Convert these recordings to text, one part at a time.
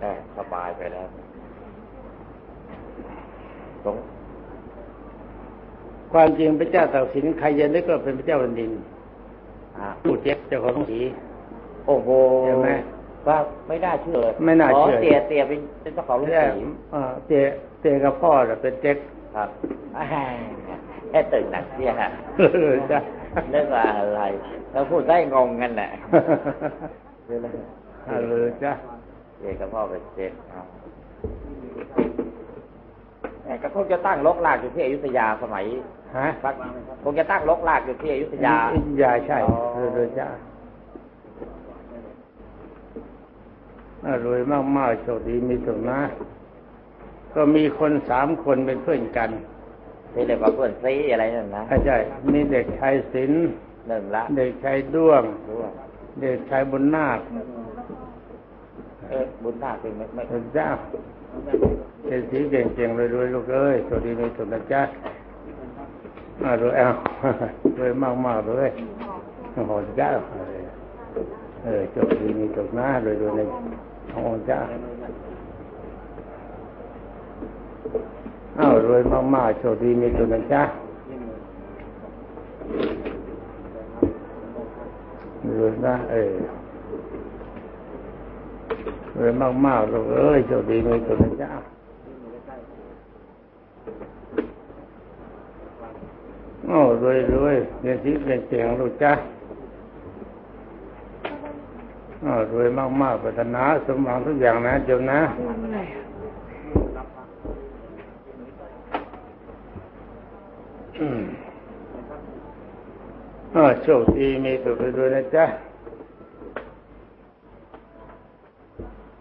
แอบสบายไปแล้วสงความจริงพระเจ้าตากสินใครจะนึกว่าเป็นพระเจ้าแผ่นดินอ่าผู้เจ็บเจ้าของสีโอ้โหเห็นไหมว่าไม่น่าเชื่อเลยไม่น่าเชื่อเตียเตียเป็นเป็นเจ้าของลูกเนี่ยศรีเอ่อเจเจกับพ่อน่ะเป็นเจ๊กครับอ่าแค่ตื่นหนักเนี่ยฮะเออจ้ะเรื่องอะไรเราพูดได้งงกันแหละเออจ้ะ เจ๊กับพ่อเป็นเจ๊เอาแหม่ก็คงจะตั้งลกลากอยู่ที่อยุธยาสมัยฮะสักคงจะตั้งลกลากอยู่ที่อยุธยาอินยาใช่อ๋อเออเออจ้ะอ่ารวยมากๆโชคดีมีสุขนะ ก็มีคนสามคนเป็นเพื่อนกันที่เรียกว่าเพื่อนซีอะไรนั่นนะใช่ใช่มีเด็กชายศิลป์หนึ่งละเด็กชายด้วงรู้ว่าเด็กชายบุญนาค เออบุญนาคเป็นไม่ไม่เห็นจ้าเป็นสีเก่งๆรวยๆลูกเอ้ยโชคดีมีสุขนะจ๊ะอ่ารวยเอารวยมากๆเลยโอ้โหจ้าเออโชคดีมีสุขนะรวยๆในท้องจ้าอ้าวรวยมากๆโชคดีมีสุขนะจ๊ะรวยนะเออ รวยมากๆลูกเอ้ยโชคดีมีสุขนะจ๊ะโอ้รวยรวยเรียนที่เก่งลูกจ้ะโอ้รวยมากๆปัฒนาสมหวังทุกอย่างนะโยมนะอืมอ้าวโชคดีมีสุขรวยนะจ๊ะ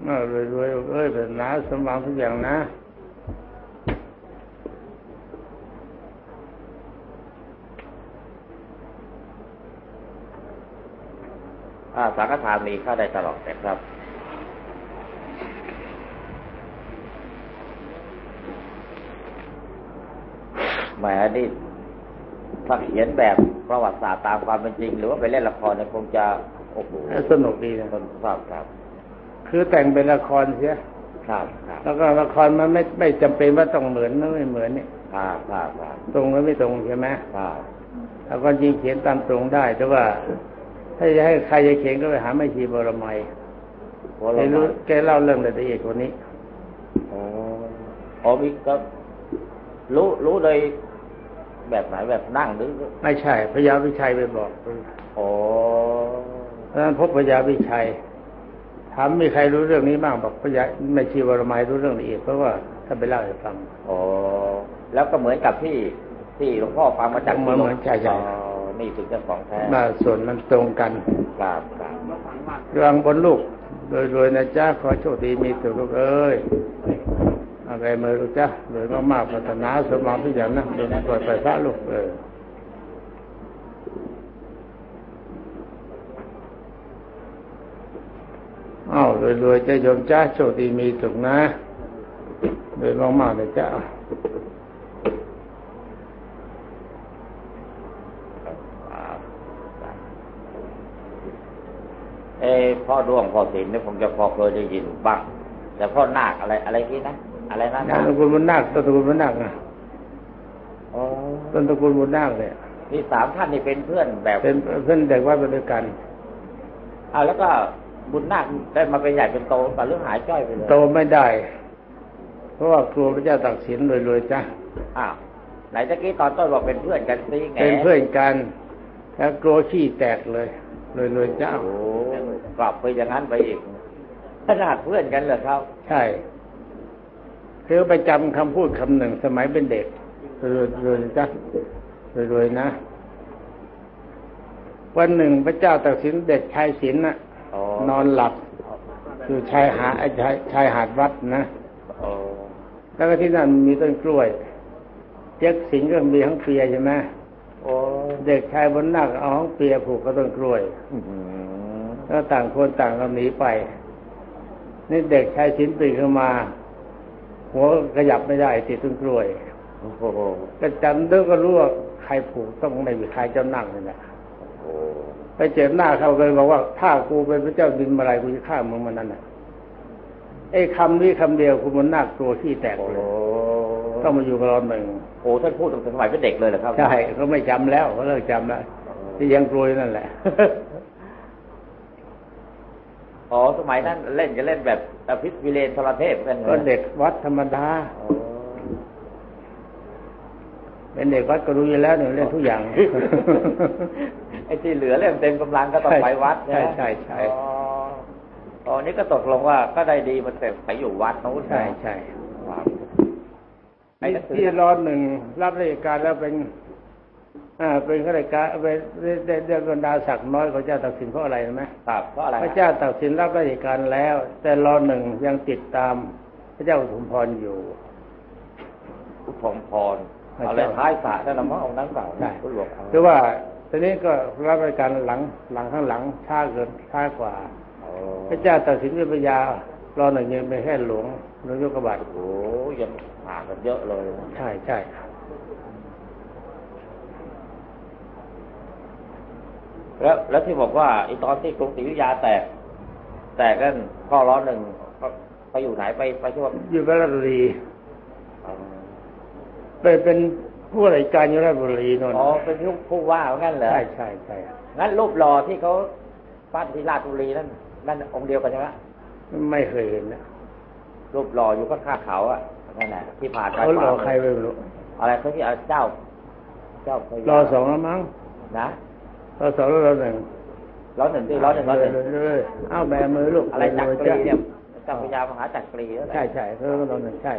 เออรวยๆเอ้ยเป็นนาสมหวังทุกอย่างนะอ่าสังฆทานมีเข้าได้ตลอดนะครับแหมนี่ถ้าเขียนแบบประวัติศาสตร์ตามความเป็นจริง หรือว่าไปเล่นละครเนี่ยคงจะ โอ้โหสนุกดีนะคนชอบครับ คือแต่งเป็นละครเสียครับครับแล้วก็ละครมันไม่ไม่จำเป็นว่าต้องเหมือนนะไม่เหมือนเนี่ยครับครับครับตรงหรือไม่ตรงใช่ไหมครับแล้วก็จริงเขียนตามตรงได้ แต่ว่า ถ้าจะให้ใครจะเขียนก็ไปหาไม่ชีบรมัยโอ้แกรู้แกเล่าเรื่องละเอียดกว่านี้โอ้โอ้มีก็รู้รู้เลยแบบไหนแบบนั่งหรือไม่ใช่พระยาวิชัยไปบอกโอ้เพราะฉะนั้นพบพระยาวิชัย ถามมีใครรู้เรื่องนี้บ้างบอกพระยาไม่ชีวรมัยรู้เรื่องละเอียดเพราะว่าถ้าไปเล่าให้ฟังโอ้แล้วก็เหมือนกับที่ที่หลวงพ่อฟังมาจากเหมือนเหมือนใช่ใช่อ๋อนี่ถึงจะของแท้มาส่วนมันตรงกันครับครับเรื่องบนลูกรวยๆนะจ๊ะขอโชคดีมีสุขลูกเอ้ยอะไรมือลูกจ้ะรวยมากๆพัฒนาสมหวังทุกอย่างนะเดินปล่อยไปพระลูกเออ อ้าวรวยๆจะโยมจ้าโชคดีมีสุขนะรวยมากๆนะจ๊ะครับเอ้พ่อด้วงพ่อศิลป์เนี่ยผมจะพอเคยได้ยินบ้าง แต่พ่อนาคอะไรอะไรที่นะอะไรนะนามสกุลบุญนาคต้นตระกูลบุญนาคนะอ๋อต้นตระกูลบุญนาคเนี่ยนี่สามท่านนี่เป็นเพื่อนแบบเป็นเพื่อนเด็กวัดไปด้วยกันอ่าแล้วก็ บุญนาคได้มาเป็นใหญ่เป็นโตแต่เรื่องหายจ้อยไปเลยโตไม่ได้ เพราะว่ากลัวพระเจ้าตักสินรวยๆจ้ะอ้าวไหนตะกี้ตอนต้นบอกเป็นเพื่อนกันซิไงเป็นเพื่อนกัน แล้วกลัวขี้แตกเลยรวยๆจ้าโอ้กลับไปอย่างนั้นไปอีกขนาดเพื่อนกันเหรอครับ ใช่คือไปจำคำพูดคำหนึ่งสมัยเป็นเด็กรวยๆจ้ะรวยๆนะวันหนึ่งพระเจ้าตักสินเด็กชายศิลป์น่ะอ๋อ นอนหลับอยู่ชายหาดชายชายหาดวัดนะโอ้แล้วก็ที่นั่นมีต้นกล้วยเจ๊กสิงห์ก็มีทั้งเปียใช่ไหมโอ้เด็กชายบนนักเอาทั้งเปียผูกกับต้นกล้วยอื้อหือแล้วต่างคนต่างก็หนีไป นี่เด็กชายชิ้นตื่นขึ้นมา หัวขยับไม่ได้ติดต้นกล้วยโอ้โหก็จำด้วยก็รู้ว่าใครผูกต้องไม่มีใครเจ้านั่งนี่แหละโอ้ ไปเจอหน้าเขาเลยบอกว่าถ้ากูเป็นพระเจ้าดินมาลายกูจะฆ่ามึงมันนั่นน่ะไอ้คำนี้คำเดียวคุณมันน่ากลัวขี้แตกโอ้เลยต้องมาอยู่กับเราหนึ่งโหท่านพูดตั้งแต่สมัยเป็นเด็กเลยเหรอครับ ใช่เขาไม่จำแล้วเขาเลิกจำแล้วที่ยังกลัวอยู่นั่นแหละอ๋อสมัยนั้นเล่นจะเล่นแบบอภิษวิเลนทรเทพกันหรอก็เด็กวัดธรรมดาอ๋อเป็นเด็กวัดก็รู้อยู่แล้วเนี่ยเล่นทุกอย่าง ไอ้ที่เหลือเล่นเต็มกำลังก็ต้องไปวัดใช่ใช่ใช่อ๋ออ๋อนี่ก็ตกลงว่าก็ได้ดีมันแต่ไปอยู่วัดนู้นนะใช่ใช่ครับไอ้หนังสือที่ร้อนหนึ่งรับราชการแล้วเป็นอ่าเป็นข้าราชการเป็นได้ได้บรรดาศักดิ์น้อยกว่าเจ้าตักสินเพราะอะไรรู้ไหมครับเพราะอะไรพระเจ้าตักสินรับราชการแล้ว แต่รอหนึ่งยังติดตาม พระเจ้าอุทุมพรอยู่อุทมพรพระเอาเจ้าเลยท้ายสระนั่นละมั้งองค์นั้นเปล่าใช่ผู้หลวงเคือว่า ตอนนี้ก็รับราชการหลังหลังข้างหลังช้าเกินช้ากว่าอ๋อพระเจ้าตัดสินเป็นพระยารอหนึ่งยังเป็นแค่หลวงหลวงยกบาทโอ้ยังห่างกันเยอะเลยนะใช่ใช่แล้วแล้วที่บอกว่าไอ้ตอนที่กรุงศรีอยุธยาแตก แตกกันข้อร้อนหนึ่งก็ไปอยู่ไหนไปไปช่วงอยู่ราชบุรีไปเป็น ผู้ราชการอยู่ราชบุรีนนท์อ๋อเป็นผู้ผู้ว่าว่างั้นเหรอใช่ใช่ใช่งั้นรูปหล่อที่เขาปั้นที่ราชบุรีนั่นนั่นองค์เดียวกันใช่ไหมไม่เคยเห็นนะรูปหล่ออยู่ข้างๆเขาอะนั่นแหละที่ผ่านไปเขารอผ่านมาใครไปไม่รู้อะไรเขาที่เอาเจ้า เจ้าพญารอสองแล้วมั้งนะรอสองแล้วรอหนึ่งร้อยหนึ่งที่ร้อยหนึ่งร้อยหนึ่งเลยเลยเอ้าแบมือลูกอะไรจักรีเนี่ยเจ้าพญามหาจักรีนั่นแหละใช่ใช่เขารอหนึ่งใช่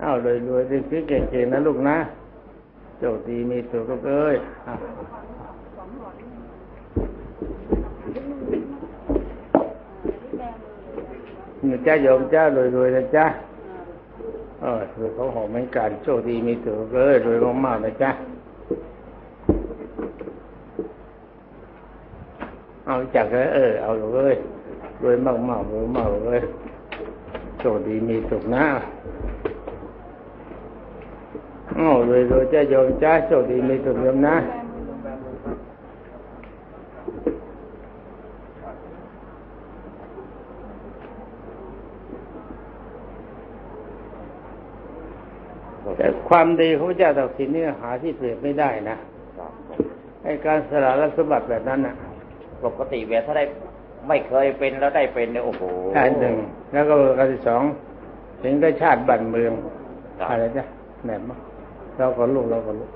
เอ้าเลยรวยๆสิเก่งๆนะลูกนะโชคดีมีสุขลูกเอ้ยอะนี่จ้าโยมจ้ารวยๆนะจ้าเออคือเขาหอมเหมือนกันโชคดีมีสุขเอ้ยรวยมากๆนะจ้าเอาจักเลยเออเอาเลยรวยมากๆรวยมากเลยโชคดีมีสุขนะ อ้าวรวยๆจ้าโยมจ้าโชคดีมีสุขโยมนะแต่ความดีของพระเจ้าตักสินนี่หาที่เปรียบไม่ได้นะครับไอการสละรัสมบัติแบบนั้นน่ะ ปกติเวลาถ้าได้ไม่เคยเป็นแล้วได้เป็นเนี่ยโอ้โหชาติหนึ่ง แล้วก็การที่สองถึงได้ชาติบ้านเมืองครับอะไรจ้ะแหนมะ เราก็ลูกเราก็ลูก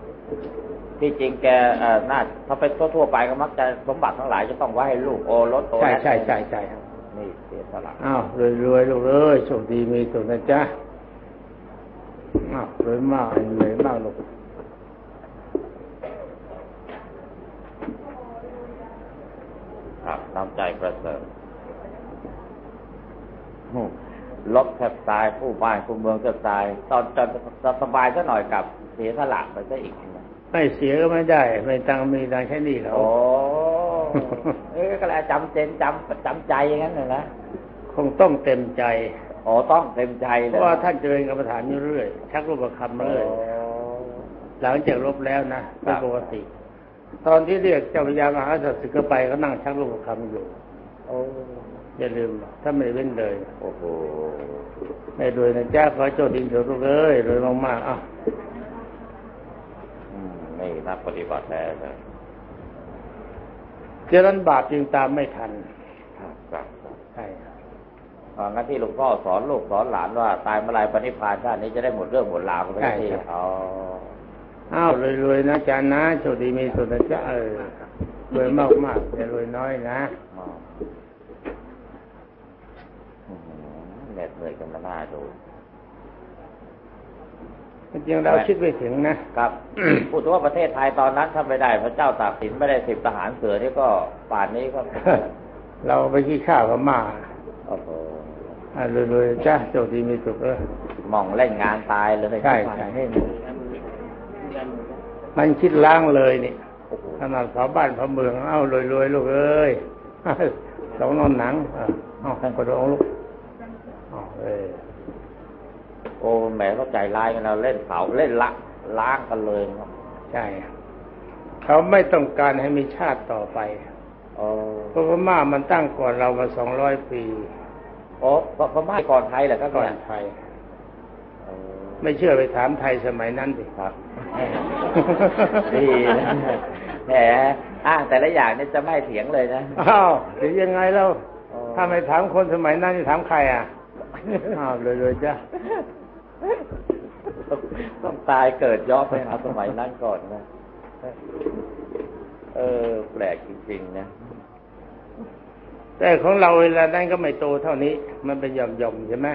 ที่จริงแกเอ่อน่าถ้าไปทั่วๆไปก็มักจะสมบัติทั้งหลายจะต้องไว้ให้ลูกโอรสโอใช่แรดใช่ใช่ใช่นี่เสียสละอ้าวรวยรวยลูกเอ้ยโชคดีมีสุขนะจ๊ะอ้าวรวยมากรวยมากลูกครับน้ำใจประเสริฐอืมลบแทบตายผู้บ้านผู้เมืองแทบตาย ตอนตอนตอนสบายซะหน่อยกับเสียสละไปซะอีกนะไม่เสียก็ไม่ได้ ไม่ตังค์มีตังค์แค่นี้เขาโอ้เอ้ยก็เลยจำเจนจำจำใจอย่างนั้นเลยนะคงต้องเต็มใจอ๋อต้องเต็มใจเพเลยราะว่าท่านเจริญกรรมฐานอยู่เรื่อยชักรูปคำเรื่อยหลังจากลบแล้วนะเป็นปกติ ตอนที่เรียกเจ้าพญามหาสัตว์ศึกเข้าไปก็นั่งชักลูกคำอยู่โอ้อย่าลืมถ้าไม่เว้นเลยโอ้โหไม่รวยนะจ้าขอโจทย์ดีเถอะลูกเอ้ยรวยมากๆอะ อืมนี่นักปฏิบัติแท้เลยเจริญบาปจึงตามไม่ทันครับครับครับใช่อ่างั้นที่หลวงพ่อสอนลูกสอนหลานว่า ตายเมื่อไรปณิพพานชาตินี้จะได้หมดเรื่องหมดราวกันไปทีอ๋ออ้าวรวยๆนะจานนะโชคดีมีสุขนะจ้าเออรวยมากๆอย่ารวยน้อยนะอ๋ออื้อหือเหน็ดเหนื่อยกันมาหน้าดู จริงๆเราคิดไม่ถึงนะครับพูดถึงว่าประเทศไทยตอนนั้นถ้าไม่ได้ พระเจ้าตากสินไม่ได้สิบทหารเสือนี่ก็ป่านนี้ก็เราไปขี้ข้าวพม่าโอ้โหอะรวยๆจ้าโชคดีมีสุขเออมองเล่นงานตายเลยใช่ใช่มันคิดล้างเลยนี่โอ้โหขนาดชาวบ้านพระเมืองเอ้ารวยๆลูกเอ้ยสองนอนหนังเออเอาท่านก็ร้องลูกเอาเออ โอ้แหมเขาใจร้ายกันเราเล่นเผาเล่นละล้างกันเลยครับใช่เขาไม่ต้องการให้มีชาติต่อไปออ๋อเพราะพม่ามันตั้งก่อนเรามาสองร้อยปีโอ้พม่าก่อนไทยเหรอครับก่อนเนี่ยไทยอ๋อไม่เชื่อไปถามไทยสมัยนั้นดิครับดีนะแหมอ้างแต่ละอย่างเนี่ยจะไม่เถียงเลยนะอ้าวหรือยังไงแล้วอ๋อถ้าไม่ถามคนสมัยนั้นจะถามใครอะอ้าวเลยเลยจ้ะ ต้องต้องตายเกิดย้อนไปหาสมัยนั้นก่อนนะเออ แปลกจริงๆนะแต่ของเราเวลานั้นก็ไม่โตเท่านี้ มันเป็นหย่อมๆใช่ไหม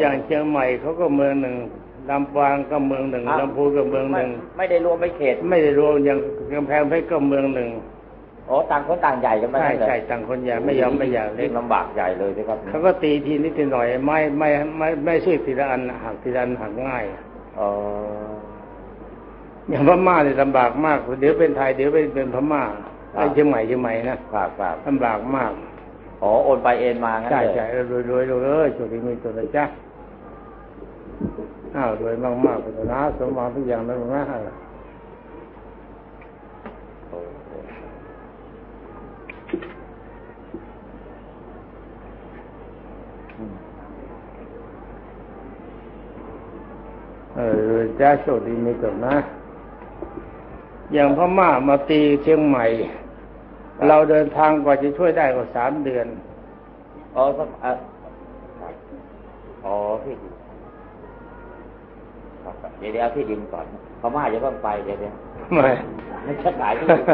อย่างเชียงใหม่เขาก็เมืองหนึ่งลำปางก็เมืองหนึ่งอ้าวลำพูนก็เมืองหนึ่งไม่ไม่ได้รวมไปเขต ไม่ได้รวมอย่างกำแพงเพชรก็เมืองหนึ่ง โอ้ต่างคนต่างใหญ่กันไปใช่เลยใช่ต่างคนใหญ่ไม่ยอมไม่อยากเล็เล่กนลำบากใหญ่เลยนะครับเขาก็ตีทีนิดหน่อยไม่ไม่ไม่ไม่ใช่ทีละอันหักทีละอันหักง่ายอ๋ออย่างพม่าเนี่ยลำบากมาก เดี๋ยวเป็นไทยเดี๋ยวเป็นเป็นพม่าไอ้เชียงใหม่เชียงใหม่นะครับครับลำบากมากอ๋อโอนไปเอ็นมางั้นใช่เลยใช่รวยรวยรวยเอ้ยสุดที่มีตัวนะจ๊ะอ้าวรวยมากมากๆพุทธนะสมหวังทุกอย่างนะลูกนะ โอ้โห เออรวยจ้าโชคดีมีตัวนะ อย่างพม่ามาตีเชียงใหม่ เราเดินทางกว่าจะช่วยได้ก็สามเดือนอ๋อสักอะครับอ๋อที่ดินครับครับเดี๋ยวเดี๋ยวเอาที่ดินก่อนพม่าจะต้องไปเดี๋ยวเดี๋ยวไม่ไม่ใช่ขายที่ดิน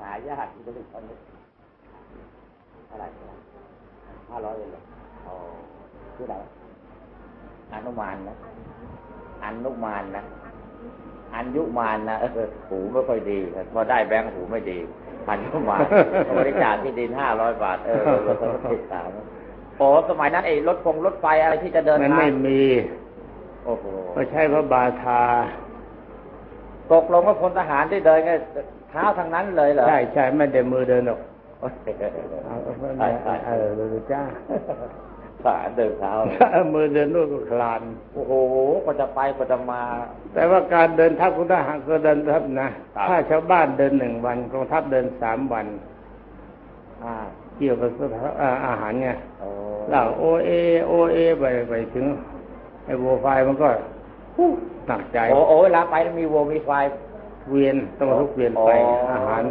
หายากที่จะเป็นคนนี้เท่าไหร่เท่าไหร่ห้าร้อยเลย เหรออ๋อที่ไหนอนุมานนะอนุมานนะอันยุมานนะเออหูไม่ค่อยดีครับพอได้แบงค์หูไม่ดีพันยุมานบริจาคที่ดินห้าร้อยบาท เออเราต้องติดตามโอ้สมัยนั้นไอ้รถฟงรถไฟอะไรที่จะเดินมันทางไม่มีโอ้โหก็ใช้พระบาทาตกลงว่าพลทหารที่เดินก็เท้าทางนั้นเลยเหรอใช่ใช่ไม่ได้มือเดินหรอกโอ้ยเอาเอาเอาใช่ใช่เออดูจ้า ทหารเดินเท้าเลยมือเดินนู่นก็คลาน โอ้โหกว่าจะไปกว่าจะมา แต่ว่าการเดินทัพของทหารก็เดินทัพนะครับถ้าชาวบ้านเดินหนึ่งวันกองทัพเดินสามวันอ่าเกี่ยวกับสถาอ่าอาหารไงโอ้เหล่าโอเอโอเอไปไปถึงไอ้โวไฟมันก็ฮู้หนักใจ โอ้โอ้เวลาไปมีวงมีไฟเวียนต้องทุกเวียนไปอาหาร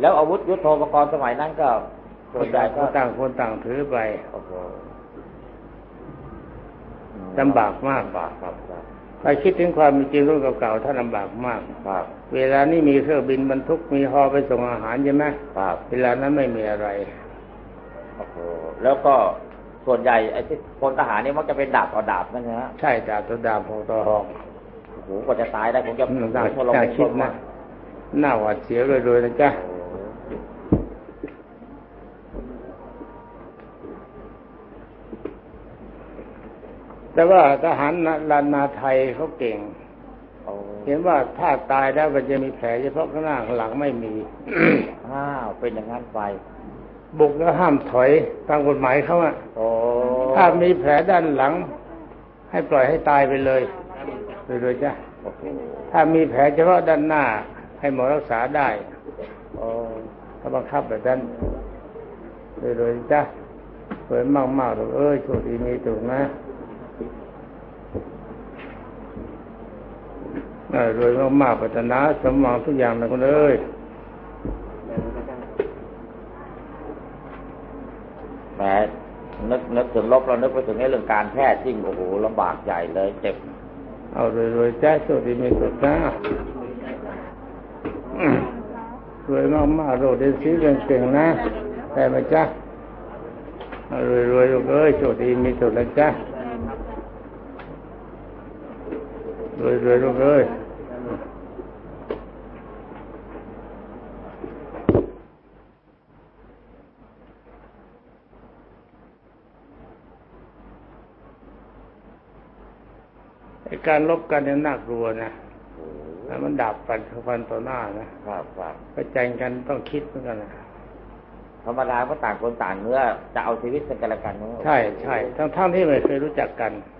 แล้วอาวุธยุทโธปกรณ์สมัยนั้นก็ ส่วนใหญ่ก็ต่างคนต่างถือไปโอ้โหลำบากมากลำบากครับครับถ้าคิดถึงความเป็นจริงรุ่นเก่าๆท่านลำบากมากครับเวลานี้มีเครื่องบินบรรทุกมีฮอไปส่งอาหารใช่ไหมครับเวลานั้นไม่มีอะไรโอ้โหแล้วก็ส่วนใหญ่ไอ้ที่พลทหารนี่มักจะเป็นดาบต่อดาบนั่นนะฮะใช่ดาบตัวดาบหกต่อหอกโอ้โหกว่าจะตายได้ผมจะอืมน่าทรมน่าานคิดนะหน้าหวาดเสียวเลยๆนะจ๊ะ โอ้โห แต่ว่าทหารลานนาไทยเขาเก่งโอ้เห็นว่าถ้าตายแล้วมันจะมีแผลเฉพาะข้างหน้าข้างหลังไม่มีอ้าวเป็นอย่างนั้นไปบุกแล้วห้ามถอยตามกฎหมายเขาอะโอ้ถ้ามีแผลด้านหลัง ให้ปล่อยให้ตายไปเลยโดยๆจ้ะโอ้โหถ้ามีแผลเฉพาะด้านหน้า ให้หมอรักษาได้โอ้เขาบังคับแบบนั้นโดยๆจ้ะสวยมากๆเลยเอ้ยโชคดีมีถูกนะเออ รวยมากๆปัตนาสมหวังทุกอย่างนะคุณเอ้ยแหมนึกนึกถึงลบเรานึกไปถึงในเรื่องการแพทย์จริงโอ้โหลำบากใหญ่เลยเจ็บ เอารวยๆจ้าโชคดีมีสุขนะอืมรวยมากๆโรดเดนซีเก่งๆนะแต่ไหมจ้าเอารวยๆลูกเอ้ยโชคดีมีสุขนะจ้า รวยๆลูกเอ้ยไอ้การลบกันเนี่ยน่ากลัวนะโอ้โหแล้วมันดาบฟันฟันต่อหน้านะครับครับก็ใจกันต้องคิดเหมือนกันนะธรรมดาก็ต่างคนต่างเนื้อจะเอาชีวิตเป็นกันและกันเนอะใช่ใช่ทั้งทั้งที่ไม่เคยรู้จักกันอ๋อเ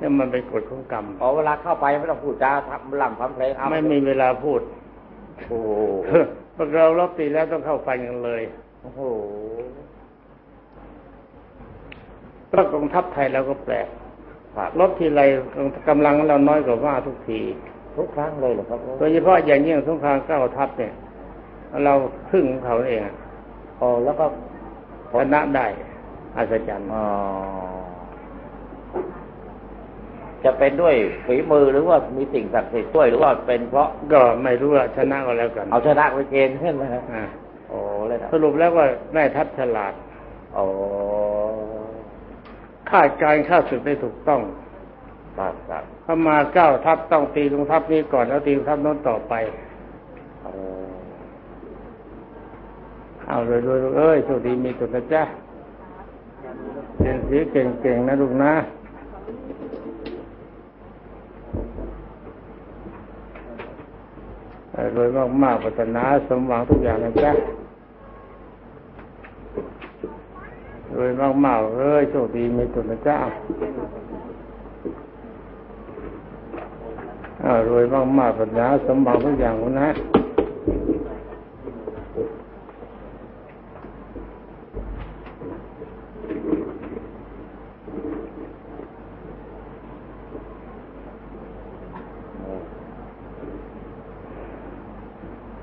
นี่ยมันเป็นกฎของกรรมอ๋อเวลาเข้าไปไม่ต้องพูดจาทำลำทำเพลงเอาไม่มีเวลาพูดโอ้โหพวกเรารบตีแล้วต้องเข้าฟันกันเลยโอ้โหเพราะกองทัพไทยเราก็แปลกครับรบทีไรกำลังเราน้อยกว่าว่าทุกทีทุกครั้งเลยเหรอครับโดยเฉพาะอย่างยิ่งสงครามเก้าทัพเนี่ย เราพึ่งเขาเองอะอ๋อแล้วก็ชนะได้อัศจรรย์อ๋อ จะเป็นด้วยฝีมือหรือว่ามีสิ่งศักดิ์สิทธิ์ช่วยหรือว่าเป็นเพราะก็ไม่รู้ว่าชนะก็แล้วกัน เอาชนะไปเกณฑ์ใช่ไหมครับอ่าโอ้เลยนะสรุปแล้วว่าแม่ทัพฉลาดโอ้คาดการณ์ข้าศึกได้ถูกต้องครับครับถ้ามาเก้าทัพต้องตีลงทัพนี้ก่อนแล้วตีลงทัพโน้นต่อไปโอ้เอาเลยเลยเอ้ยโชคดีมีสุขนะจ๊ะเรียนสีเก่งๆนะลูกนะเออ รวยมากๆปัตนาสมหวังทุกอย่างนะจ๊ะรวยมากๆเอ้ยโชคดีมีสุขนะจ๊ะอ้ารวยมากๆปัตนาสมหวังทุกอย่างนะ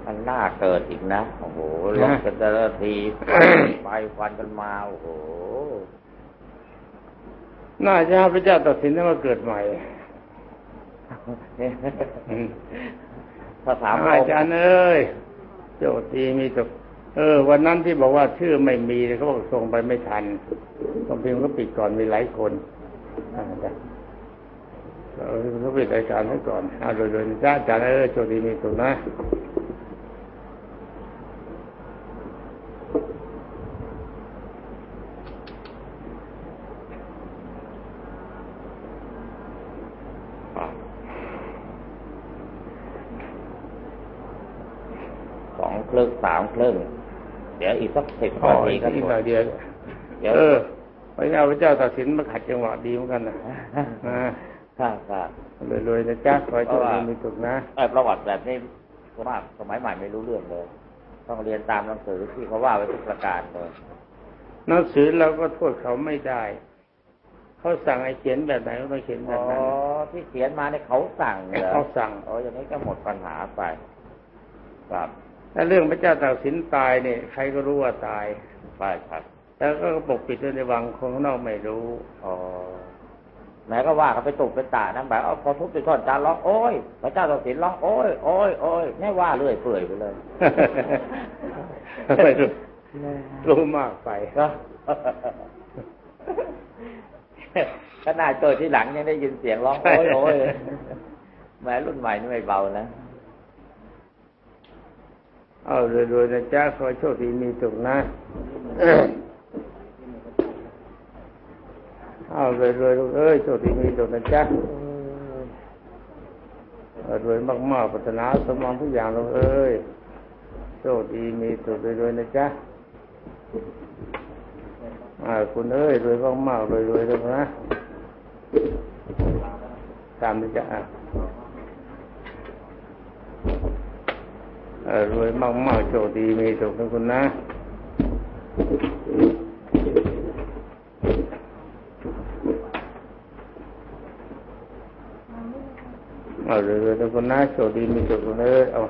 มันน่าเกิดอีกนะ โอ้โหลบกันแต่ละทีไปฟันกันมา โอ้โห น่าจะให้พระเจ้าตัดสินให้มาเกิดใหม่อืมถ้าถามพระอาองค์จารย์เอ้ยโจทย์ดีมีตกเออ วันนั้นที่บอกว่าชื่อไม่มีเขาบอกส่งไปไม่ทันต้องพิมพ์ก็ปิดก่อนมีหลายคนอ่าจ้ะเราเขาปิดรายการให้ก่อนเอาโดยๆนะจ้าอาจารย์เอ้ยโชคดีมีสุขนะ สองครึ่งสามครึ่งเดี๋ยวอีกสักสิบอ๋อนาทีอีกก็อีกจหน่อยบเดียวเดี๋ยวเออพระเจ้าพระเจ้าตัดสินมาขัดจังหวะดีเหมือนกันนะอ่าครับครับรวยๆนะจ๊ะขอให้โชคดีมีสุขนะไอ้ประวัติแบบนี้มากสมัยใหม่ไม่รู้เรื่องเลย ต้องเรียนตามหนังสือที่เขาว่าไว้ทุกประการเลยหนังสือเราก็โทษเขาไม่ได้เขาสั่งให้เขียนแบบไหนก็ต้องเขียนแบอ๋อบนั้นที่เขียนมาเนี่ยเขาสั่งเหรอเขาสั่งอ๋ออย่างนี้ก็หมดปัญหาไป ครับ ถ้าเรื่องพระเจ้าตากสินตายเนี่ยใครก็รู้ว่าตายไปครับ แล้วก็ปกปิดไว้ในวังคนข้างนอกไม่รู้อ๋อแม้ก็ว่าเขาไปตุกไปตานะแบบเอาพอทุบไปท่อนจานร้องโอ้ยพระเจ้าตัดสินร้องโอ้ยโอ้ยโอ้ยแม่ว่าเรื่อยเปื่อยไปเลยไม่รู้รู้มากไปก็ขนาดเกิดที่หลังยังได้ยินเสียงร้องโอ้ยโอ้ยแม้รุ่นใหม่นี่ไม่เบานะ เอารวยๆนะจ๊ะขอโชคดีมีสุขนะ เอารวยๆลูกเอ้ยโชคดีมีสุขนะจ๊ะเอารวยมากๆปรารถนาสมหวังทุกอย่างลูกเอ้ยโชคดีมีสุขรวยๆนะจ๊ะคุณเอ้ยรวยมากๆรวยๆเลยนะตามนะจ๊ะอะเออ รวยมากๆโชคดีมีสุขนะคุณนะเอาเรื่อยๆทุกคนนะโชคดีมีสุขเลยเอา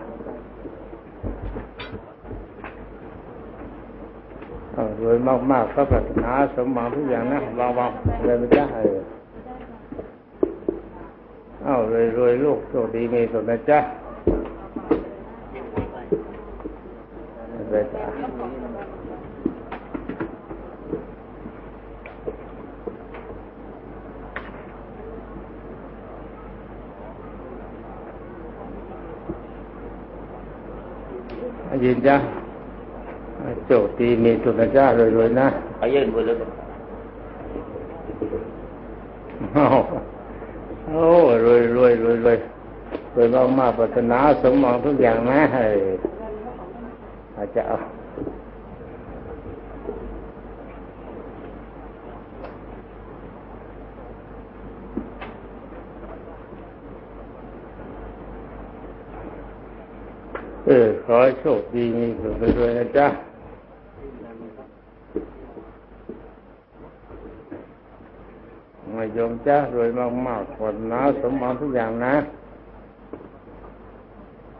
เอารวยมากๆก็ปรารถนาสมหวังทุกอย่างนะวางวางเลยไม่จ้เออเอารวยรวยลูกโชคดีมีสุขนะจ๊ะ เลยจ้ะยินจ้ะโชคดีมีสุขนะจ๊ะรวยรวยๆนะ ไปยื่นมือเลย อ้าวโอ้รวยรวยรวยรวยรวยมากมากๆปรารถนาสมหวังทุกอย่างนะเฮ้ย อาจจะเอาเออขอให้โชคดีมีผลไปด้วยนะจ๊ะมายมจ้ารวยมากๆคนน้าสมหวังทุกอย่างนะ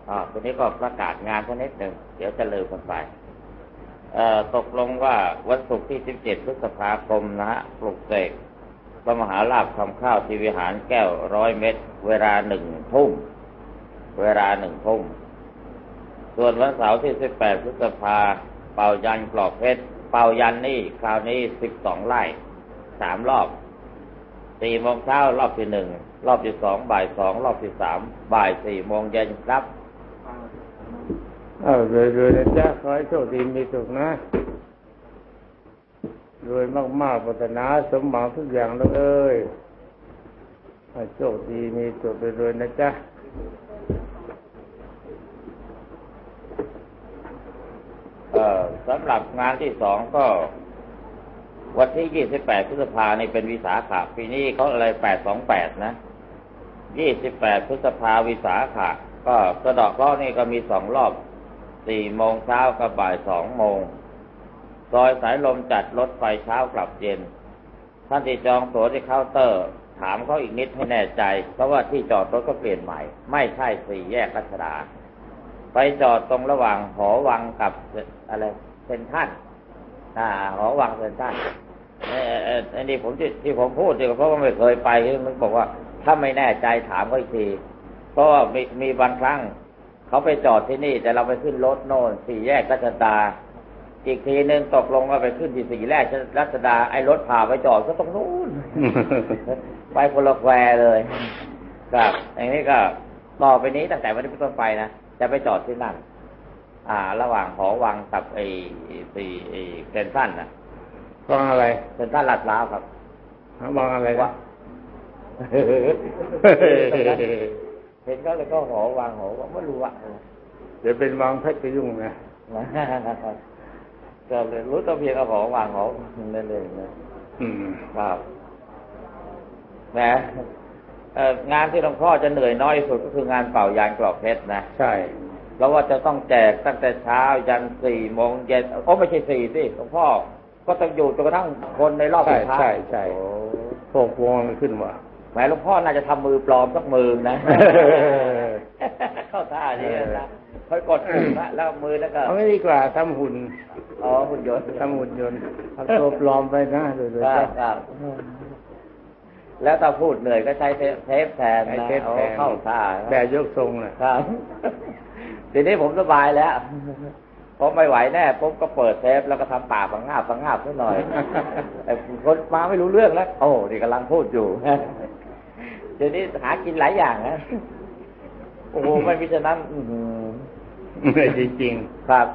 อ่าทีนี้ก็ประกาศงานสักนิดหนึ่ง เดี๋ยวจะลืมกันไปเอ่อตกลงว่าวันศุกร์ที่ 17 พฤษภาคมนะฮะ ปลุกเสกพระมหาลาภคำข้าวที่วิหารแก้วร้อยเม็ด เวลาหนึ่งทุ่ม เวลาหนึ่งทุ่ม ส่วนวันเสาร์ที่ 18 พฤษภาเป่ายันกรอบเพชร เป่ายันนี่คราวนี้ 12 ไร่สามรอบสี่โมงเช้ารอบที่หนึ่งรอบที่สองบ่ายสองรอบที่สามบ่ายสี่โมงเย็นครับ เอารวยๆนะจ๊ะขอให้โชคดีมีสุขนะรวยมากๆปรารถนาสมหวังทุกอย่างแล้วเอ้ยให้โชคดีมีสุขไปรวยๆนะจ๊ะเออสำหรับงานที่สองก็ วันที่ 28 พฤษภานี่เป็นวิสาขะปีนี้เขาอะไร 828 นะ 28 พฤษภาวิสาขะก็สะดอกเคราะห์นี่ก็มีสองรอบ 4โมงเช้ากับบ่าย2โมงซอยสายลมจัดรถไฟเช้ากลับเย็น ท่านที่จองตั๋วที่เคาน์เตอร์ ถามเขาอีกนิดให้แน่ใจ เพราะว่าที่จอดรถก็เปลี่ยนใหม่ ไม่ใช่สี่แยกรัชดา ไปจอดตรงระหว่างหอวังกับอะไรเซนทรันอ่า หอวังเซนทรันเอ่อเอ่ออันนี้ผมที่ที่ผมพูดเนี่ยเพราะว่าไม่เคยไปมันบอกว่าถ้าไม่แน่ใจถามเขาอีกทีเพราะว่ามีมีบางครั้ง เขาไปจอดที่นี่ แต่เราไปขึ้นรถโน่นสี่แยกรัชดา อีกทีหนึ่งตกลงว่าไปขึ้นที่สี่แยกรัชดาไอ้รถพาไปจอดก็ตรงนู้นไปคนละแควเลยครับอย่างนี้ก็ต่อไปนี้ตั้งแต่วันนี้เป็นต้นไปนะจะไปจอดที่นั่นอ่า ระหว่างหอวังกับไอ้สี่ไอ้เซนทรันนะฟังอะไรเซนทรันลาดพร้าวครับฟังอะไรว่านะ เห็นเขาเลยก็หอวังหอวังไม่รู้ว่าเดี๋ยวเป็นวางเพชรจะยุ่งนะก็เลยรู้ตัวเพียงก็หอวังหอนั่นเองนะอืมครับแหมเอ่องานที่หลวงพ่อจะเหนื่อยน้อยที่สุดก็คืองานเป่ายานกรอบเพชรนะใช่เพราะว่าจะต้องแจกตั้งแต่เช้ายันสี่โมงเย็นโอ้ไม่ใช่สี่สิหลวงพ่อ ก็ต้องอยู่จนกระทั่งคนในรอบใช่สุดท้ายใช่ใช่โอ้พวกวงขึ้นมาแห มหลวงพ่อน่าจะทำมือปลอมสักมือนะเข้าท่านี้นะค่อยกดปุ่มนะแล้วมือแล้วก็เอาไม่ดีกว่าทำหุ่นอ๋อหุ่นยนต์ทำหุ่นยนต์ทำตัวปลอมไปนะโดยโดยครับครับแล้วถ้าพูดเหนื่อยก็ใช้เทปเทปแทนใช้นะเทปโอ้แทนเข้าท่าแบบยกทรงน่ะครับทีนี้ผมสบายแล้วพอไม่ไหวแน่ปุ๊บก็เปิดเทปแล้วก็ทำปากฝังงาบฝังงาบสักหน่อยไอ้คนมาไม่รู้เรื่องแล้ว โอ้นี่กำลังพูดอยู่ เดี๋ยวนี้หากินหลายอย่างนะโอ้โหไม่มีฉะนั้นอื้อหือจริงครับ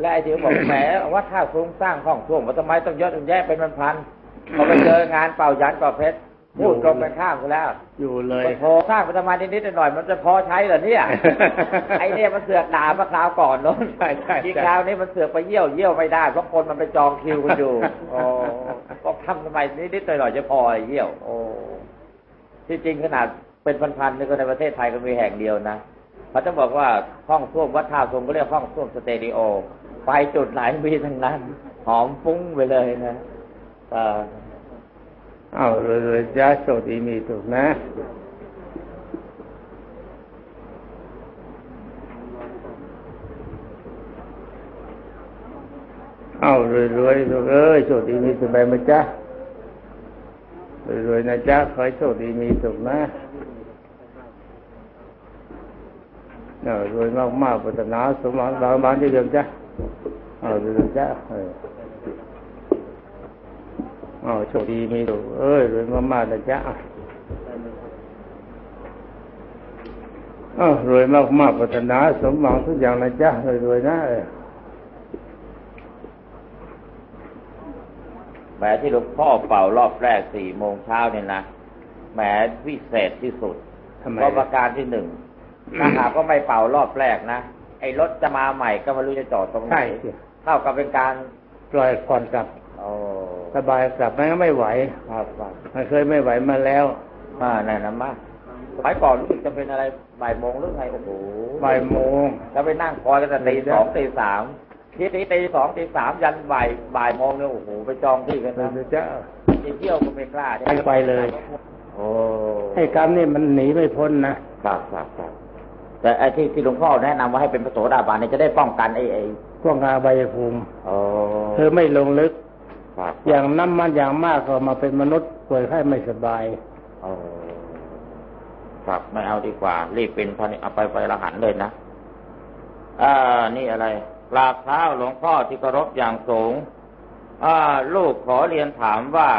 และไอ้ที่เขาบอกแหมว่าถ้าโครงสร้างห้องท่วมว่าทำไมต้องเยอะต้องแยะเป็นพันๆพอไปเจองานเป่ายันก่อเพชรพูดตรงกันข้ามกันแล้วๆอยู่เลยพอสร้างไปทำไมนิดๆหน่อยๆมันจะพอใช้เหรอเนี่ยไอ้เนี่ยมันเสือกด่ามาคราวก่อนโน้นใช่ใช่ที่คราวนี้มันเสือกไปเยี่ยวเยี่ยวไม่ได้เพราะคนมันไปจองคิวกันอยู่โอ้ก็ทำทำไมนิดๆหน่อยๆจะพอไอ้เยี่ยว โอ้ ที่จริงขนาดเป็นพันๆนี่ก็ในประเทศไทยก็มีแห่งเดียวนะเขาจะบอกว่าห้องส้วมวัดท่าทรงก็เรียกห้องส้วมสเตดิโอ ไปจุดไหนมีทั้งนั้น หอมฟุ้งไปเลยนะเออเอาเลยๆจ้าโชคดีมีสุขนะเอารวยๆเอ้ยโชคดีมีสุขไปมจ้า รวยๆนะจ้าขอให้โชคดีมีสุขนะเอารวยมากๆปรารถนาสมหวังบางบางที่เดิมจ้าเอารวยๆจ้าเอาโชคดีมีสุขเอ้ยรวยมากๆนะจ้าเอารวยมากๆปรารถนาสมหวังทุกอย่างนะจ้ารวยๆนะเออ แห มที่หลวงพ่อเป่ารอบแรกสี่โมงเช้าเนี่ยนะแหมพิเศษที่สุดทำไมเพราะประการที่หนึ่งถ้าหากว่าไม่เป่ารอบแรกนะไอ้รถจะมาใหม่ก็ไม่รู้จะจอดตรงไหนใช่สิเท่ากับเป็นการปล่อยก่อนกลับโอ้สบายกลับไม่งั้นไม่ไหวครับครับมันเคยไม่ไหวมาแล้วอ่านั่นนะมาสมัยก่อนรู้สึกจะเป็นอะไรบ่ายโมงหรือไงโอ้โหบ่ายโมงแล้วไปนั่งคอยกันแต่ตีสองตีสาม ทีตีตีสองตีสามยันบ่ายบ่ายโมงเนี่ยโอ้โหไปจองที่กันนะเดี๋ยวจะไปเที่ยวก็ไม่กล้าไปไปเลยโอ้ให้กรรมนี่มันหนีไม่พ้นนะครับครับครับแต่ไอ้ที่ที่หลวงพ่อแนะนำว่าให้เป็นพระโสดาบันเนี่ยจะได้ป้องกันไอ้ไอ้พวกอาบายภูมิโอ้เธอไม่ลงลึกครับอย่างน้ำมันอย่างมากก็มาเป็นมนุษย์ป่วยไข้ไม่สบายโอ้ครับไม่เอาดีกว่า รีบเป็นพระนี่เอาไปไปละหันเลยนะอ่านี่อะไร กราบเท้าหลวงพ่อที่เคารพอย่างสูงลูกขอเรียนถามว่า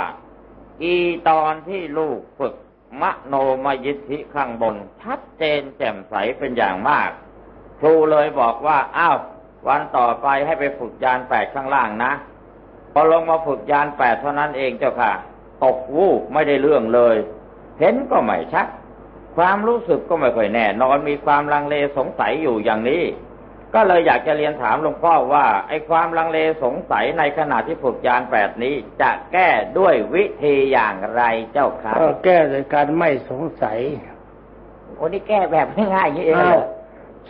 อีตอนที่ลูกฝึกมโนมยิทธิข้างบน ชัดเจนแจ่มใสเป็นอย่างมาก ครูเลยบอกว่าอ้าววันต่อไปให้ไปฝึกยานแปดข้างล่างนะ พอลงมาฝึกยานแปดเท่านั้นเองเจ้าค่ะ ตกวูบไม่ได้เรื่องเลย เห็นก็ไม่ชัด ความรู้สึกก็ไม่ค่อยแน่นอนมีความลังเลสงสัยอยู่อย่างนี้ ก็เลยอยากจะเรียนถามหลวงพ่อว่า ไอ้ความลังเลสงสัยในขณะที่ฝึกยานแปดนี้ จะแก้ด้วยวิธีอย่างไรเจ้าค่ะก็แก้โดยการไม่สงสัยโอ้นี่แก้แบบง่ายๆอย่างนี้เองอ้าเหรวอ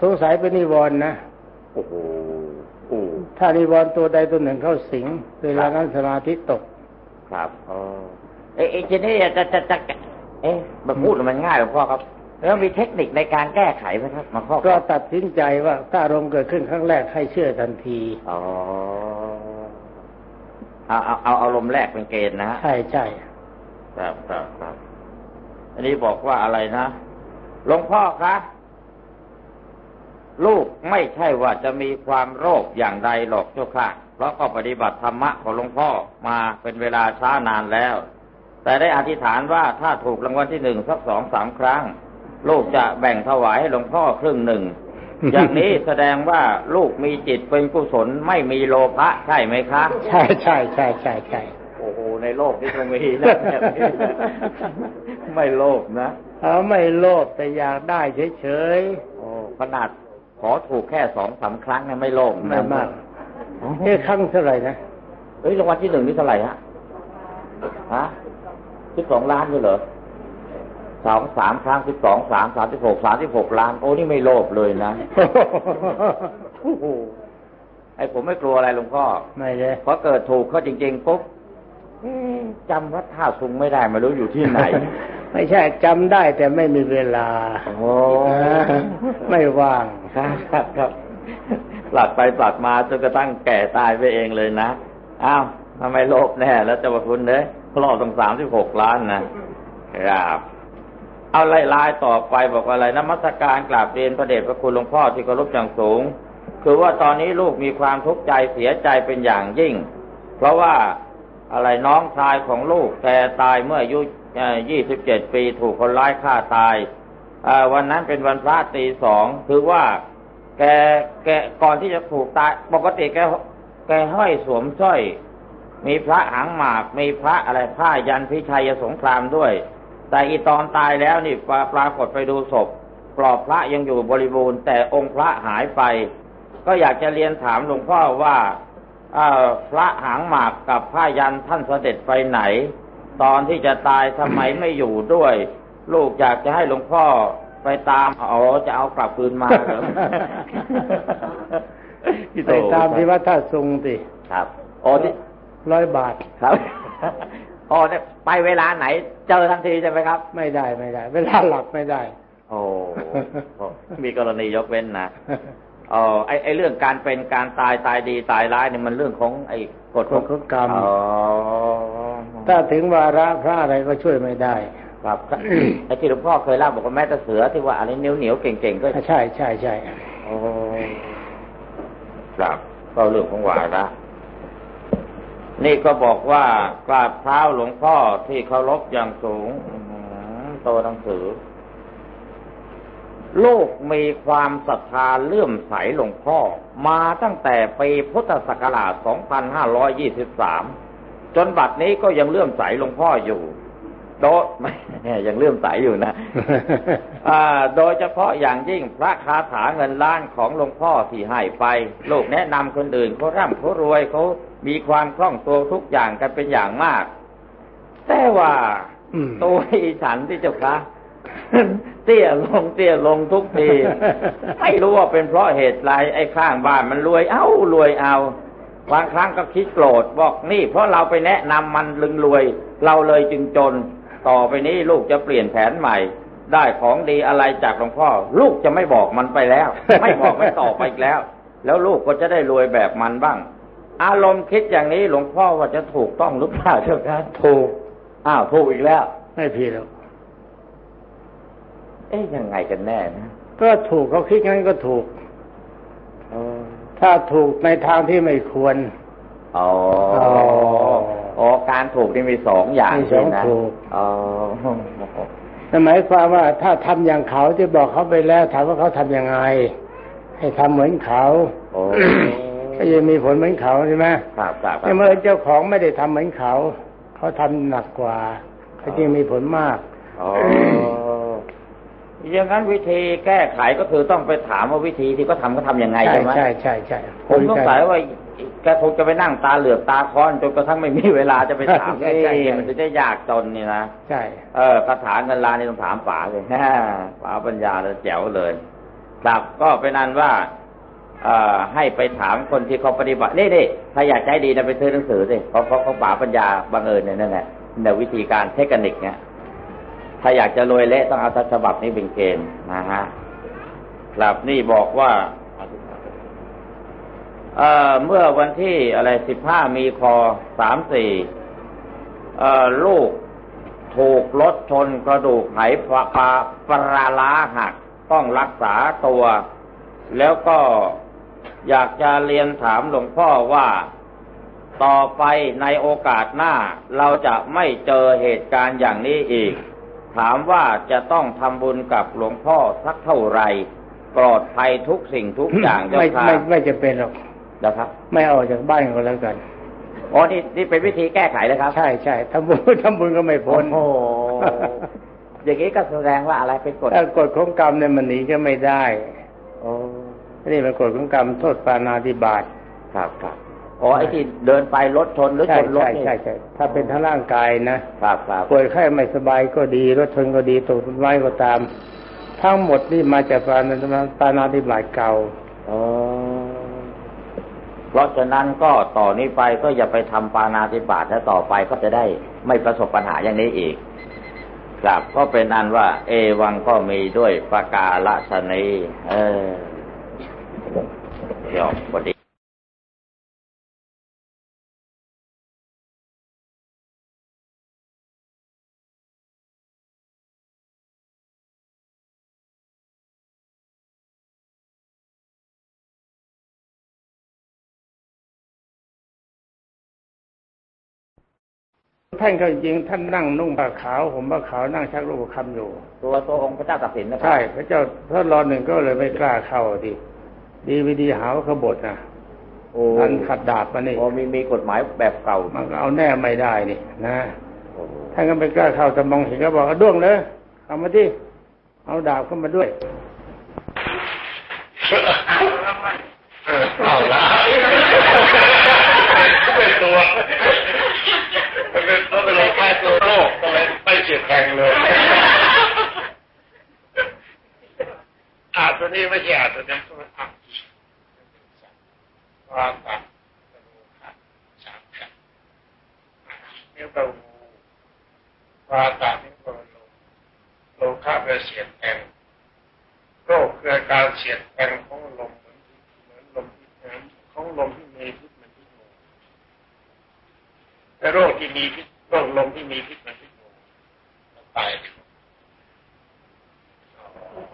สงสัยเป็นนิวรณ์นะโอ้โหโอ้ถ้านิวรณ์ตัวใดตัวหนึ่งเข้าสิงเวลานั้นสมาธิตก ครับอ๋อเอ๊ะเอ๊ะทีนี้จะจะจะเอ๊ะมาพูดมันง่ายหลวงพ่อครับ แล้วมีเทคนิคในการแก้ไขไหมครับมาข้อก็ตัดสินใจว่าถ้าอารมณ์เกิดขึ้นครั้งแรกให้เชื่อทันทีอ๋อเอาเอาเอาอารมณ์แรกเป็นเกณฑ์นะฮะใช่ใช่ครับครับครับอันนี้บอกว่าอะไรนะหลวงพ่อคะลูกไม่ใช่ว่าจะมีความโรคอย่างใดหรอกเจ้าค่ะ เพราะก็ปฏิบัติธรรมะของหลวงพ่อมาเป็นเวลาช้านานแล้ว แต่ได้อธิษฐานว่าถ้าถูกรางวัลที่หนึ่งสักสองสามครั้ง ลูกจะแบ่งถวายให้หลวงพ่อครึ่งหนึ่ง อย่างนี้แสดงว่าลูกมีจิตเป็นกุศลไม่มีโลภะใช่ไหมคะ ใช่ใช่ใช่ใช่ใช่โอ้โหในโลกนี้ก็มีนะแบบนี้นะไม่โลภนะเอาไม่โลภแต่อยากได้เฉยโอ้ขนาดขอถูกแค่สองสามครั้งเนี่ยไม่โลภๆนะไม่มากเอ้ครั้งเท่าไหร่นะเฮ้ยรางวัลที่หนึ่งนี่เท่าไหร่ฮะฮะสิบสองล้านด้วยเหรอ สองสามครั้งสิบสองสามสามสิบหกสามสิบหกล้าน โอ้นี่ไม่โลภเลยนะโอ้โหไอ้ผมไม่กลัวอะไรหลวงพ่อไม่เลยพอเกิดถูกเขาจริงๆปุ๊บเอ๊ะจำวัดท่าซุงไม่ได้ไม่รู้อยู่ที่ไหน ไม่ใช่จำได้แต่ไม่มีเวลาโอ้โหไม่ว่างครับครับครับปลัดไปปลัดมาจนกระทั่งแก่ตายไปเองเลยนะอ้าวทำไมโลภแน่ แล้วเจะมาคุณเนยคลอดตั้งสามสิบหกล้านนะครับ เอาไล่ลายต่อไปบอกว่าอะไรนมัสการกราบเรียนพระเดชพระคุณหลวงพ่อที่เคารพอย่างสูง คือว่าตอนนี้ลูกมีความทุกข์ใจเสียใจเป็นอย่างยิ่ง เพราะว่าอะไรน้องชายของลูกแกตายเมื่ออายุยี่สิบเจ็ดปีถูกคนร้ายฆ่าตายวันนั้นเป็นวันพระตีสองคือว่า แกแกก่อนที่จะถูกตาย ปกติแกแกห้อยสวมสร้อย มีพระหางหมาก มีพระอะไรผ้ายันพิชัยสงครามด้วย แต่อีตอนตายแล้วนี่ปราปรากฏไปดูศพปลอบพระยังอยู่บริบูรณ์ แต่องค์พระหายไป ก็อยากจะเรียนถามหลวงพ่อว่าเอ่อพระหางหมากกับผ้ายันท่านเสด็จไปไหน ตอนที่จะตายทำไมไม่อยู่ด้วย ลูกอยากจะให้หลวงพ่อไปตามอ๋อจะเอากลับคืนมาเหรอพี่โตไปตามที่วัดท่าซุงสิครับโอ้ที่ร้อยบาทครับ อ๋อเนี่ยไปเวลาไหน เจอทันทีใช่ไหมครับ ไม่ได้ไม่ได้ เวลาหลับไม่ได้ โอ้โหมีกรณียกเว้นนะอ๋อไอไอเรื่องการเป็นการตายตายดีตายร้ายเนี่ยมันเรื่องของไอ้กฎกฎของกรรมอ๋อถ้าถึงวาระพระอะไรก็ช่วยไม่ได้ ครับไอ้ที่หลวงพ่อเคยเล่าบอกว่าแม้แต่เสือที่ว่าอะไรเหนียวเหนียวๆเก่งๆก็ใช่ใช่ใช่โอ้ครับก็เรื่องของวาระ นี่ก็บอกว่ากราบเท้าหลวงพ่อที่เคารพอย่างสูงอื้อหือโตหนังสือ ลูกมีความศรัทธาเลื่อมใสหลวงพ่อ มาตั้งแต่ปีพุทธศักราช 2523 จนบัดนี้ก็ยังเลื่อมใสหลวงพ่ออยู่ โดยไม่ยังเลื่อมใสอยู่นะอ่าโดยเฉพาะอย่างยิ่งพระคาถาเงินล้านของหลวงพ่อที่ให้ไป ลูกแนะนำคนอื่นเขาร่ำเขารวยเขา มีความคล่องตัวทุกอย่างกันเป็นอย่างมาก แต่ว่าอืมตัวอีฉันที่เจ้าคะเตี้ยลงเตี้ยลงทุกทีไม่รู้ว่าเป็นเพราะเหตุไรไอ้ข้างบ้านมันรวยเอ้ารวยเอาบางครั้งก็คิดโกรธบอกนี่ เพราะเราไปแนะนำมันลึงรวย เราเลยจึงจน ต่อไปนี้ลูกจะเปลี่ยนแผนใหม่ ได้ของดีอะไรจากหลวงพ่อ ลูกจะไม่บอกมันไปแล้ว ไม่บอกไม่ต่อไปอีกแล้ว แล้วลูกก็จะได้รวยแบบมันบ้าง อารมณ์คิดอย่างนี้หลวงพ่อว่าจะถูกต้องหรือเปล่าเจ้าค่ะถูกอ้าวถูกอีกแล้ว ไม่ผิดหรอกเอ๊ยยังไงกันแน่นะก็ถูกเขาคิดงั้นก็ถูกถ้าถูกในทางที่ไม่ควรอ๋ออ๋ออ๋อการถูกนี่มีสองอย่างมีสองใช่ไหมถูกอ๋อนั่นหมายความว่าถ้าทำอย่างเขาที่บอกเขาไปแล้วถามว่าเขาทำยังไง ให้ทำเหมือนเขาโอ้ ก็ยังมีผลเหมือนเขาใช่ไหมครับครับคแต่รับเมื่อเจ้าของไม่ได้ทำเหมือนเขา เขาทำหนักกว่าก็จึงมีผลมากอ๋ออย่างนั้นวิธีแก้ไขก็คือต้องไปถามว่าวิธีที่เขาทำเขาทำยังไงใช่ใช่ไหมใช่ใช่ใช่ผมสงสัยว่าแกคงจะไปนั่งตาเหลือกตาค้อนจนกระทั่งไม่มีเวลาจะไปถามใช่ใช่ใช่มันจะได้ยากจนนี่นะใช่เออคาถาเงินล้านนี่ต้องถามป๋าเลยป๋าปัญญาแล้วแจ๋วเลย ครับก็เป็นอันว่าเอให้ไปถามคนที่เขาปฏิบัตินี่นี่ถ้าอยากใช้ดีนะไปซื้อหนังสือสิเพราะเขาเขาป๋าปัญญาบังเอิญเนี่ยนั่นแหละในวิธีการเทคนิคเนี่ยถ้าอยากจะรวยเละต้องเอาฉบับนี้เป็นเกณฑ์นะฮะครับนี่บอกว่าเอ่อเมื่อวันที่อะไรสิบห้ามีคอสามสี่เอ่อลูกถูกรถชนกระดูกไหปลาปลาปลาล้าหักต้องรักษาตัว แล้วก็ อยากจะเรียนถามหลวงพ่อว่า ต่อไปในโอกาสหน้า เราจะไม่เจอเหตุการณ์อย่างนี้อีก ถามว่าจะต้องทำบุญกับหลวงพ่อสักเท่าไหร่ปลอดภัยทุกสิ่งทุกอย่างเจ้าไม่ค่ะไม่ไม่จะเป็นหรอกนะครับ ไม่ออกจากบ้านก็แล้วกันอ๋อนี่นี่เป็นวิธีแก้ไขเลยครับ ใช่ใช่ทำบุญทำบุญก็ไม่พ้นโอ้โหอย่างนี้ก็แสดงว่าอะไรเป็นกฎถ้ากฎของกรรมเนี่ยมันหนีก็ไม่ได้โอ้ นี่เป็นกฎของกรรมโทษปานาธิบาตครับครับอ๋อไอ้ที่เดินไปรถชนหรือใช่ชนรถใช่นี่ใช่ใช่ถ้าเป็นทั้งร่างกายนะครับครับป่วยไข้ไม่สบายก็ดีรถชนก็ดีตกต้นไม้ก็ตาม ทั้งหมดนี่มาจากปานาปานาธิบาตเก่าอ๋อเพราะฉะนั้นก็ต่อนนี้ไปก็อย่าไปทำปานาธิบาตและต่อไปก็จะได้ไม่ประสบปัญหาอย่างนี้อีกครับก็เป็นอันว่า เอวังก็มีด้วยประกาละชนีเออ เดี๋ยวพอดีท่านก็จริงท่านนั่งนุ่งผ้าขาวผมผ้าขาวนั่งชักลูกคำอยู่ ตัวตัวองค์พระเจ้าตัดสินนะครัใช่พระเจ้าพระรอหนึ่งก็เลยไม่กล้าเข้าดิ ดีวิดีหาว่าขบฏนะโอ้ท่านขัดดาบมานี่โอ้มีมีกฎหมายแบบเก่ามันก็เอาแน่ไม่ได้นี่นะโอ้ท่านก็ไม่กล้าเข้าแต่มองเห็นก็บอกเอาด้วงเลยเอามาที่เอาดาบเข้ามาด้วยเอาละเป็นตัวเป็นตัวเป็นโรคแค่ตัวโรคก็เลยไม่เฉียดแทงเลยอาตัวนี้ไม่ใช่อาตัวนี้ ตัวาว่าตัดกระดูขาดสามแผ่นนิ้วกระดูวาตัดนิ้วกระดูโลค่าเป็นเสียดแทงโรคคืออาการเสียดแทงของลมเหมือนลมที่น้ำของลมที่มีพิษมันพิษงูแต่โรคที่มีพิษโรคลมที่มีพิษมันพิษงูมันตาย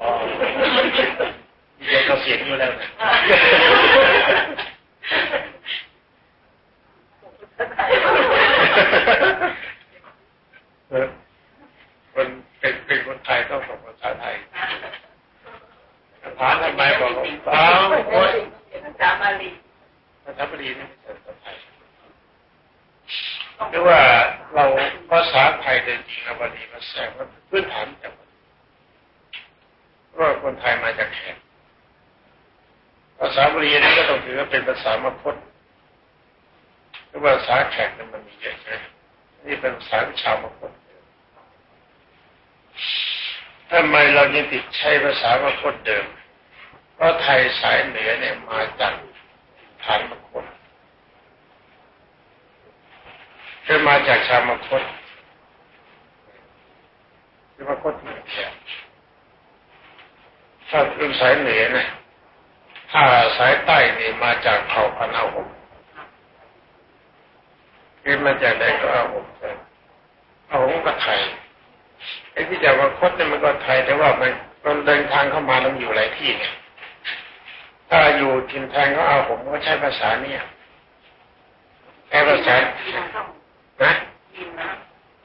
อ๋อเดี๋ยวเขาเสียงอยู่แล้วนะเออคนเป็นเป็นคนไทยต้องส่งภาษาไทย ถามทำไมบอกว่าเปล่าโอ้ย ภาษาบาลี ภาษาบาลีนี่ไม่ใช่ภาษาไทยหรือว่าเราภาษาไทยแต่จริงๆบาลีมาแทรกว่าพื้นฐานจากบาลีเพราะว่าคนไทยมาจากแขกภาษาบาลีนี่ก็ต้องถือว่าเป็นภาษามคตหรือว่าภาษาแขกนั้นมันมีเย อะใช่ไหมนี่เป็นภาษาชาวมคตทำไมเรายังติดใช้ภาษามคตเดิม เพราะไทยสายเหนือเนี่ยมาจากฐานมคตคือมาจากชาวมคตคือมคตที่แก่ถ้าเป็นสายเหนือนะถ้าสายใต้นี่มาจากเผ่าพันธุ์อาหกคือมาจากไหนก็อาหก อาหกก็ไทยไอ้ที่จะมาคตเนี่ยมันก็ไทยแต่ว่ามันมันเดินทางเข้ามาต้องอยู่หลายที่เนี่ย ถ้าอยู่ทินแทงก็เอาผมก็ใช้ภาษาเนี่ยใช้ภาษานะ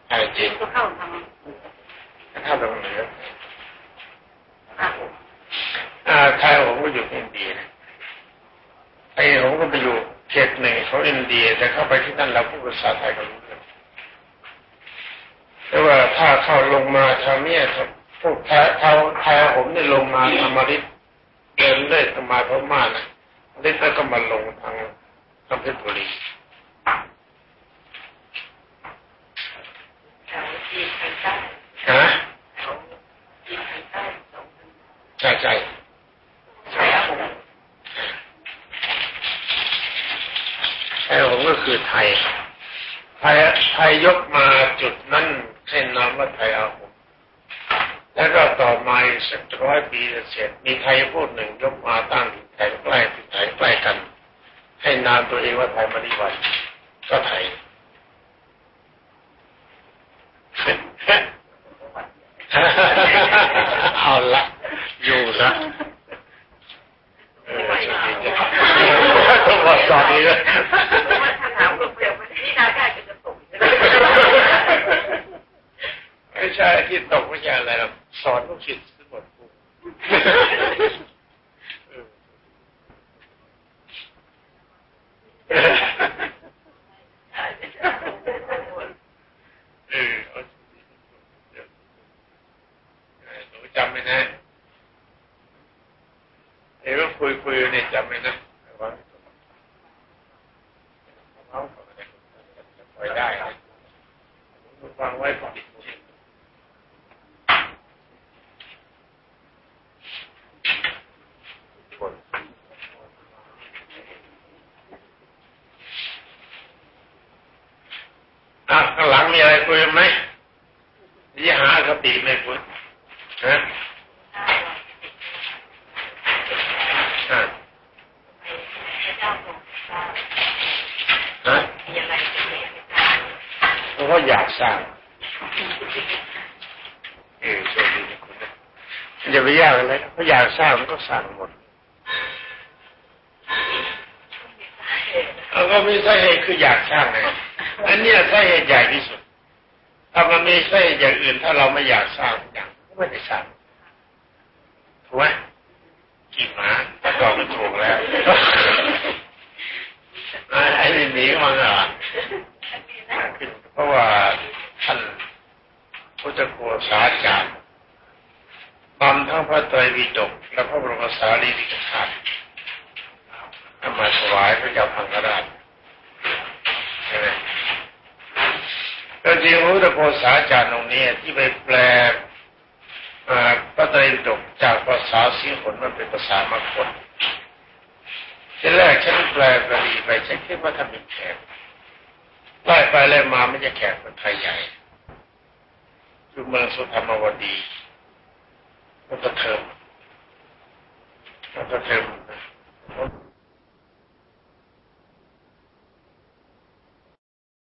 ไทยจริงก็เข้าทำถ้าตรงเหนืออ่าไทยผมก็อยู่อินเดียไอ้ผมก็ไปอยู่เขตหนึ่งของอินเดียแต่เข้าไปที่นั่นเราพูดภาษาไทยกันรู้ เรื่องแต่ว่าถ้าเข้าลงมาทางเนี้ยพวกแท้เท้าไทยผมเนี่ยลงมาธรรมริตเดินเลื่อยขึ้นมาพม่านะลิตแล้วก็มาลงทางทางเพชรบุรีแถวจีนไทยใต้ฮะแถวจีนไทยใต้สองใช่ใช่ใช่ครับผมไทยผมก็คือไทยไทยไทยยกมาจุดนั้น ให้นามว่าไทยอาหมแล้วก็ต่อมาอีกสักร้อยปีเสร็จมีไทยพูดหนึ่งยกมาตั้งที่ไทยใกล้ที่ไทยใกล้กัน ให้นามตัวเองว่าไทยมณีวันก็ไทย เอาละอยู่ละเออสวัสดีจ้ะต้องบอกตอนนี้เลย ว่าถ้าถามเปลี่ยนๆนี่นาได้จะตก ไม่ใช่ที่ตกไม่ใช่อะไรหรอก สอนลูกศิษย์ทั้งหมดกูเออเอาหนูจำไว้นะเอ้ว่าคุยคุยเนี่ยจำไว้นะวางเอาจะปล่อยได้นะวางไว้ปิดจิต อะข้างหลังมีอะไรคุยไหมยี่หาคติไม่คุยฮะอะฮะ มีอะไรเป็นเหตุกา เพราะเขาอยากสร้าง เออโชคดีนะคุณนะอย่าไปยากอะไรเขาอยากสร้างมันก็สร้างหมดเอาก็มีสาเหตุคืออยากสร้างไงอันเนี้ยสาเหตุใหญ่ที่สุด ถ้ามันมีสาเหตุอย่างอื่น ถ้าเราไม่อยากสร้างอย่างก็ไม่ได้สร้างถูกไหมกี่หมาถ้าตอบมันถูกแล้วไอ้นี่หนีมันอะเพราะว่าท่าน พุทธโฆษาจารย์นำทั้งพระไตรปิฎกและพระบรมสารีริกธาตุเอามาถวายพระเจ้าพังกราชใช่ไหมก็จริงพระพุทธโฆษาจารย์ตรงนี้ที่ไปแปลพระไตรปิฎกจากภาษาสีหนมันเป็นภาษามคตทีแรกฉันแปลบาลีไปฉันคิดว่าท่านเป็นแขกไล่ไปไล่มาไม่ใช่แขกคนไทยใหญ่ คือเมืองสุธรรมวดีมันก็เทิมมันก็เทิม